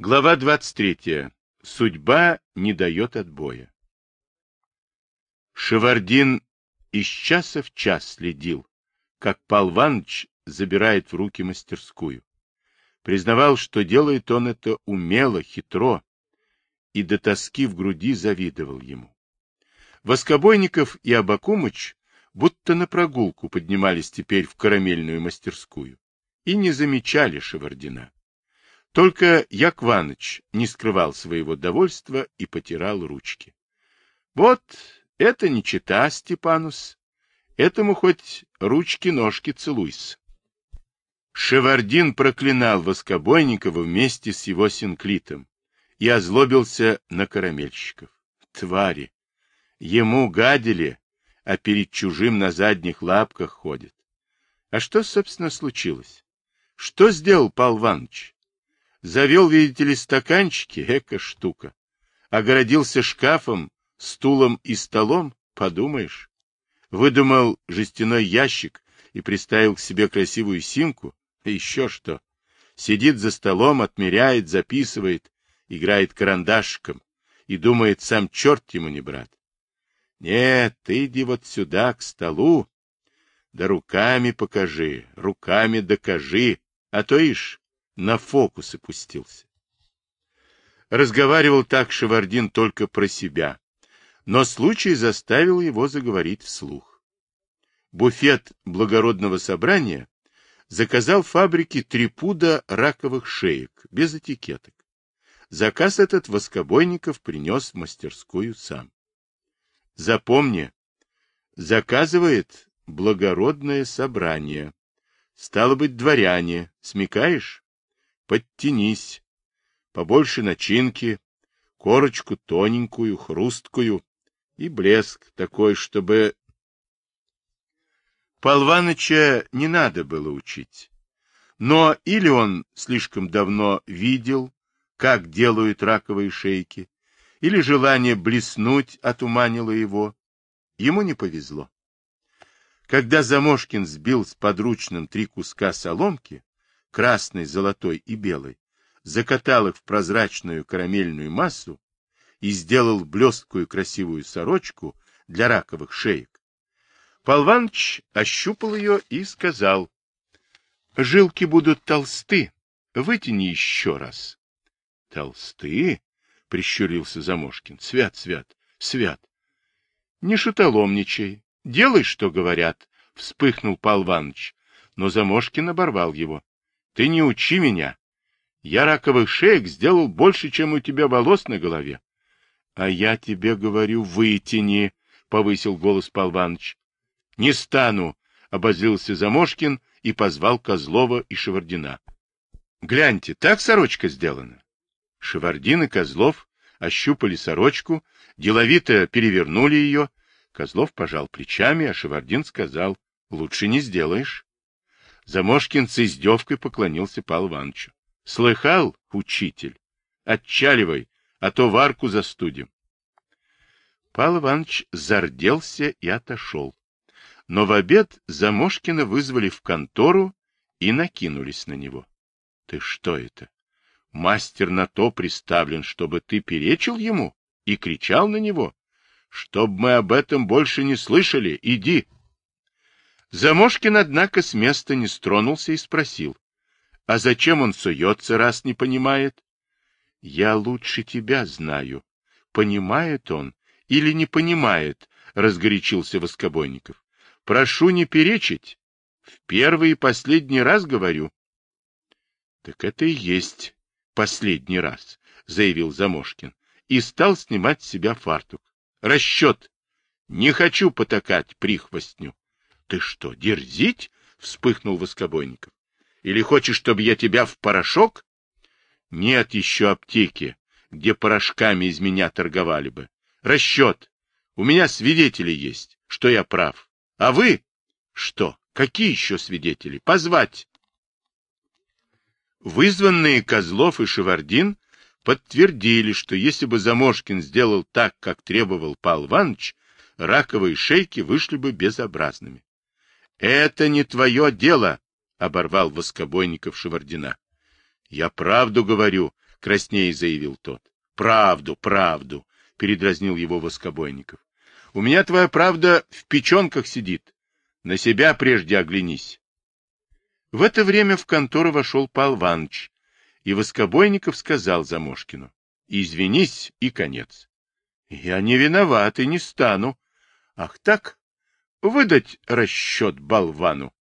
Глава 23. Судьба не дает отбоя. Шевардин из часа в час следил, как Пал Ваныч забирает в руки мастерскую. Признавал, что делает он это умело, хитро, и до тоски в груди завидовал ему. Воскобойников и Абакумыч будто на прогулку поднимались теперь в карамельную мастерскую и не замечали Шевардина. Только Якваныч не скрывал своего довольства и потирал ручки. Вот это не чита, Степанус. Этому хоть ручки-ножки целуйся. Шевардин проклинал Воскобойникова вместе с его синклитом и озлобился на карамельщиков. Твари! Ему гадили, а перед чужим на задних лапках ходит. А что, собственно, случилось? Что сделал Пал Иванович? Завел, видите ли, стаканчики, эко штука. Огородился шкафом, стулом и столом, подумаешь. Выдумал жестяной ящик и приставил к себе красивую симку, и еще что. Сидит за столом, отмеряет, записывает, играет карандашиком и думает, сам черт ему не брат. Нет, ты иди вот сюда, к столу, да руками покажи, руками докажи, а то ишь, на фокусы пустился. Разговаривал так Шевардин только про себя, но случай заставил его заговорить вслух. Буфет благородного собрания заказал фабрике три пуда раковых шеек, без этикеток. Заказ этот Воскобойников принес в мастерскую сам. Запомни, заказывает благородное собрание. Стало быть, дворяне, смекаешь? Подтянись, побольше начинки, корочку тоненькую, хрусткую и блеск такой, чтобы... Полваныча не надо было учить. Но или он слишком давно видел, как делают раковые шейки, или желание блеснуть отуманило его. Ему не повезло. Когда Замошкин сбил с подручным три куска соломки, красной, золотой и белой, закатал их в прозрачную карамельную массу и сделал блесткую красивую сорочку для раковых шеек. Полваныч ощупал ее и сказал, — Жилки будут толсты, вытяни еще раз. — Толсты? — прищурился Замошкин. — Свят, свят, свят. — Не шутоломничай, делай, что говорят, — вспыхнул Пал Иваныч, но Замошкин оборвал его. Ты не учи меня. Я раковых шеек сделал больше, чем у тебя волос на голове. — А я тебе говорю, вытяни, — повысил голос Пал Иваныч. — Не стану, — обозлился Замошкин и позвал Козлова и Шевардина. — Гляньте, так сорочка сделана. Шевардин и Козлов ощупали сорочку, деловито перевернули ее. Козлов пожал плечами, а Шевардин сказал, — лучше не сделаешь. Замошкин с издевкой поклонился Павлу Ивановичу. — Слыхал, учитель? Отчаливай, а то варку застудим. Павел Иванович зарделся и отошел. Но в обед Замошкина вызвали в контору и накинулись на него. — Ты что это? Мастер на то приставлен, чтобы ты перечил ему и кричал на него. Чтоб мы об этом больше не слышали, иди. Замошкин, однако, с места не стронулся и спросил. — А зачем он суется, раз не понимает? — Я лучше тебя знаю. Понимает он или не понимает, — разгорячился Воскобойников. — Прошу не перечить. В первый и последний раз говорю. — Так это и есть последний раз, — заявил Замошкин и стал снимать с себя фартук. — Расчет! Не хочу потакать прихвостню. Ты что, дерзить? — вспыхнул Воскобойников. — Или хочешь, чтобы я тебя в порошок? — Нет еще аптеки, где порошками из меня торговали бы. Расчет. У меня свидетели есть, что я прав. А вы? Что? Какие еще свидетели? Позвать. Вызванные Козлов и Шевардин подтвердили, что если бы Замошкин сделал так, как требовал Павел Иванович, раковые шейки вышли бы безобразными. — Это не твое дело, — оборвал воскобойников Шевардина. — Я правду говорю, — краснее заявил тот. — Правду, правду, — передразнил его Воскобойников. — У меня твоя правда в печенках сидит. На себя прежде оглянись. В это время в контору вошел Пал Иванович, и Воскобойников сказал Замошкину. — Извинись, и конец. — Я не виноват и не стану. — Ах так? Выдать расчет болвану.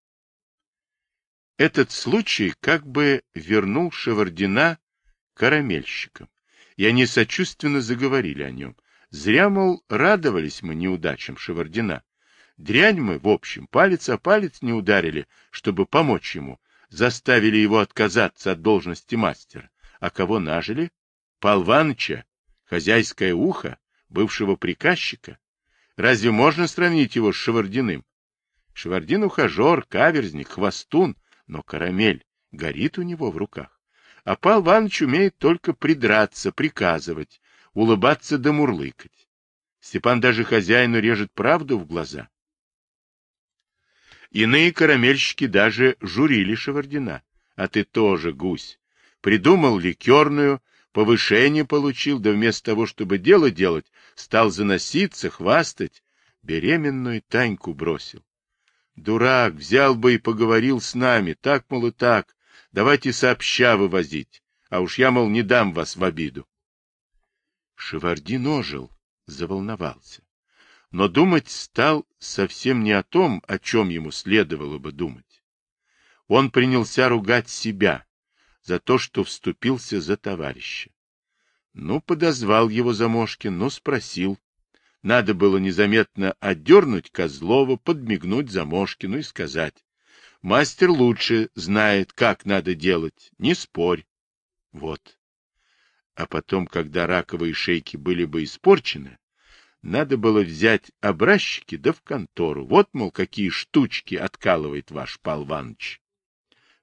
Этот случай как бы вернул Шевардина карамельщикам, и они сочувственно заговорили о нем. Зря, мол, радовались мы неудачам Шевардина. Дрянь мы, в общем, палец о палец не ударили, чтобы помочь ему, заставили его отказаться от должности мастера. А кого нажили? Пал Иваныча, хозяйское ухо, бывшего приказчика. Разве можно сравнить его с Шевардиным? Шевардин ухажер, каверзник, хвостун, но карамель горит у него в руках. А Пал Иванович умеет только придраться, приказывать, улыбаться да мурлыкать. Степан даже хозяину режет правду в глаза. Иные карамельщики даже журили Шевардина. А ты тоже, гусь. Придумал ликерную, повышение получил, да вместо того, чтобы дело делать, стал заноситься, хвастать. Беременную Таньку бросил. Дурак, взял бы и поговорил с нами, так, мол, и так. Давайте сообща вывозить, а уж я, мол, не дам вас в обиду. Шевардин ожил, заволновался. Но думать стал совсем не о том, о чем ему следовало бы думать. Он принялся ругать себя за то, что вступился за товарища. Ну, подозвал его Замошкин, ну, спросил. Надо было незаметно отдернуть Козлова, подмигнуть Замошкину и сказать. Мастер лучше знает, как надо делать, не спорь. Вот. А потом, когда раковые шейки были бы испорчены, надо было взять образчики да в контору. Вот, мол, какие штучки откалывает ваш Пал Иванович.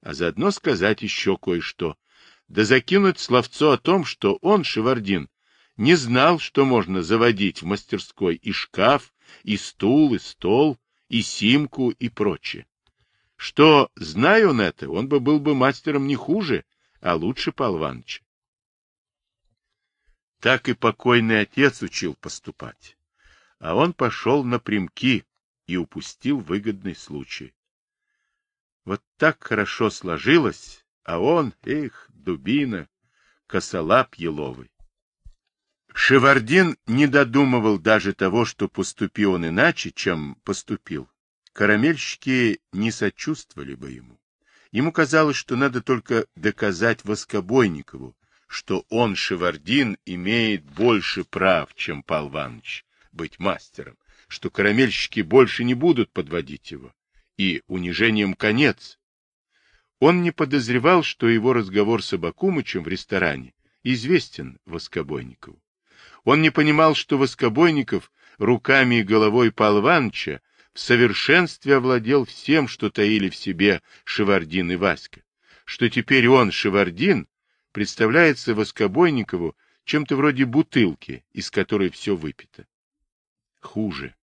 А заодно сказать еще кое-что. Да закинуть словцо о том, что он, Шевардин, не знал, что можно заводить в мастерской и шкаф, и стул, и стол, и симку, и прочее что, зная он это, он бы был бы мастером не хуже, а лучше Павла Ивановича. Так и покойный отец учил поступать. А он пошел напрямки и упустил выгодный случай. Вот так хорошо сложилось, а он, эх, дубина, косолап еловый. Шевардин не додумывал даже того, что поступил он иначе, чем поступил. Карамельщики не сочувствовали бы ему. Ему казалось, что надо только доказать Воскобойникову, что он, Шевардин, имеет больше прав, чем Пал Иванович, быть мастером, что карамельщики больше не будут подводить его, и унижением конец. Он не подозревал, что его разговор с Абакумычем в ресторане известен Воскобойникову. Он не понимал, что Воскобойников руками и головой Пал Ивановича в совершенстве овладел всем, что таили в себе Шевардин и Васька, что теперь он, Шевардин, представляется Воскобойникову чем-то вроде бутылки, из которой все выпито. Хуже.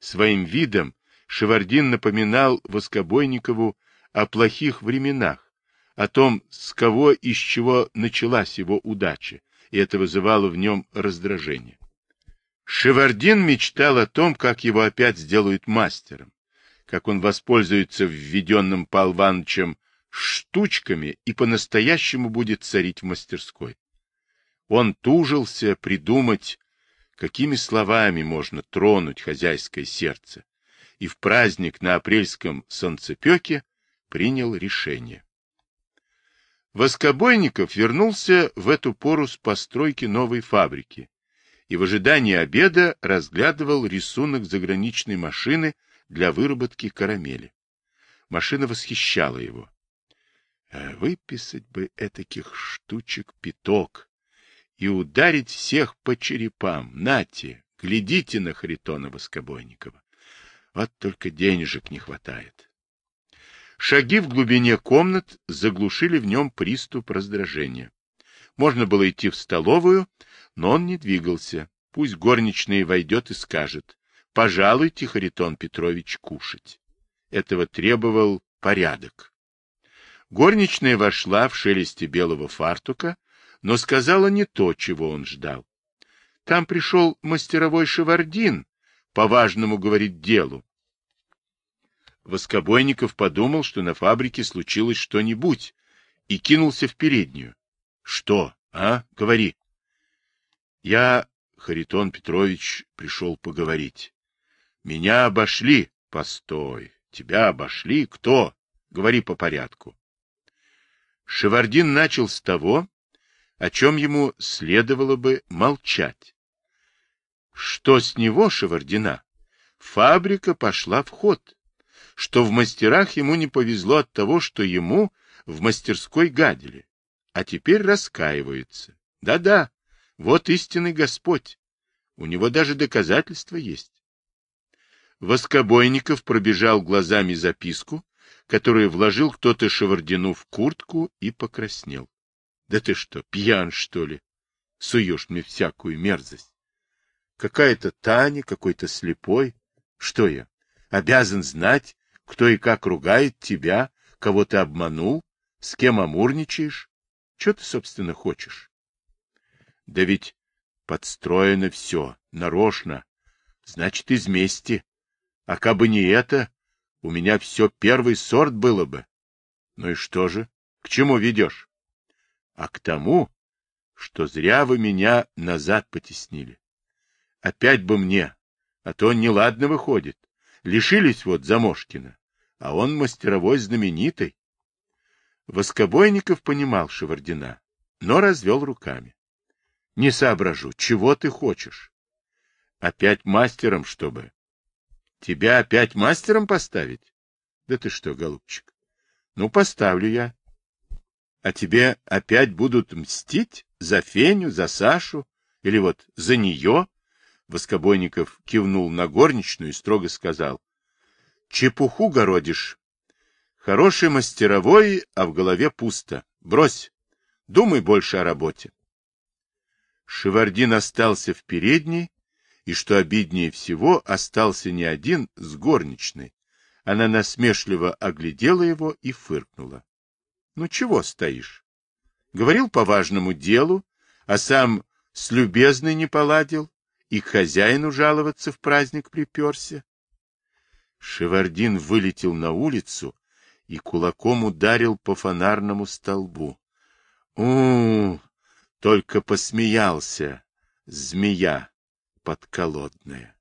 Своим видом Шевардин напоминал Воскобойникову о плохих временах, о том, с кого и с чего началась его удача, и это вызывало в нем раздражение. Шевардин мечтал о том, как его опять сделают мастером, как он воспользуется введенным Ивановичем штучками и по-настоящему будет царить в мастерской. Он тужился придумать, какими словами можно тронуть хозяйское сердце, и в праздник на апрельском солнцепеке принял решение. Воскобойников вернулся в эту пору с постройки новой фабрики, и в ожидании обеда разглядывал рисунок заграничной машины для выработки карамели. Машина восхищала его. «А выписать бы этаких штучек пяток и ударить всех по черепам. Нате, глядите на Харитона Воскобойникова. Вот только денежек не хватает. Шаги в глубине комнат заглушили в нем приступ раздражения. Можно было идти в столовую, но он не двигался. Пусть горничная войдет и скажет, пожалуйте, Харитон Петрович, кушать. Этого требовал порядок. Горничная вошла в шелесте белого фартука, но сказала не то, чего он ждал. Там пришел мастеровой Шевардин, по важному, говорит, делу. Воскобойников подумал, что на фабрике случилось что-нибудь, и кинулся в переднюю. — Что, а? Говори. — Я, Харитон Петрович, пришел поговорить. Меня обошли. Постой. Тебя обошли? Кто? Говори по порядку. Шевардин начал с того, о чем ему следовало бы молчать. Что с него, Шевардина? Фабрика пошла в ход. Что в мастерах ему не повезло от того, что ему в мастерской гадили. А теперь раскаивается. Да-да, вот истинный Господь. У него даже доказательства есть. Воскобойников пробежал глазами записку, которую вложил кто-то Шевардину в куртку и покраснел. — Да ты что, пьян, что ли? Суешь мне всякую мерзость. Какая-то Таня, какой-то слепой. Что я, обязан знать, кто и как ругает тебя, кого ты обманул, с кем амурничаешь? Что ты, собственно, хочешь? Да ведь подстроено все, нарочно. Значит, из мести. А кабы не это, у меня все первый сорт было бы. Ну и что же? К чему ведешь? А к тому, что зря вы меня назад потеснили. Опять бы мне, а то неладно выходит. Лишились вот Замошкина, а он мастеровой знаменитый. Воскобойников понимал Шевардина, но развел руками. Не соображу, чего ты хочешь? Опять мастером, чтобы. Тебя опять мастером поставить? Да ты что, голубчик? Ну, поставлю я. А тебе опять будут мстить за Феню, за Сашу или вот за нее? Воскобойников кивнул на горничную и строго сказал. Чепуху городишь. Хороший мастеровой, а в голове пусто. Брось. Думай больше о работе. Шевардин остался в передней, и, что обиднее всего, остался не один с горничной. Она насмешливо оглядела его и фыркнула. — Ну чего стоишь? Говорил по важному делу, а сам с любезной не поладил и к хозяину жаловаться в праздник приперся. Шевардин вылетел на улицу и кулаком ударил по фонарному столбу. у только посмеялся, змея подколодная.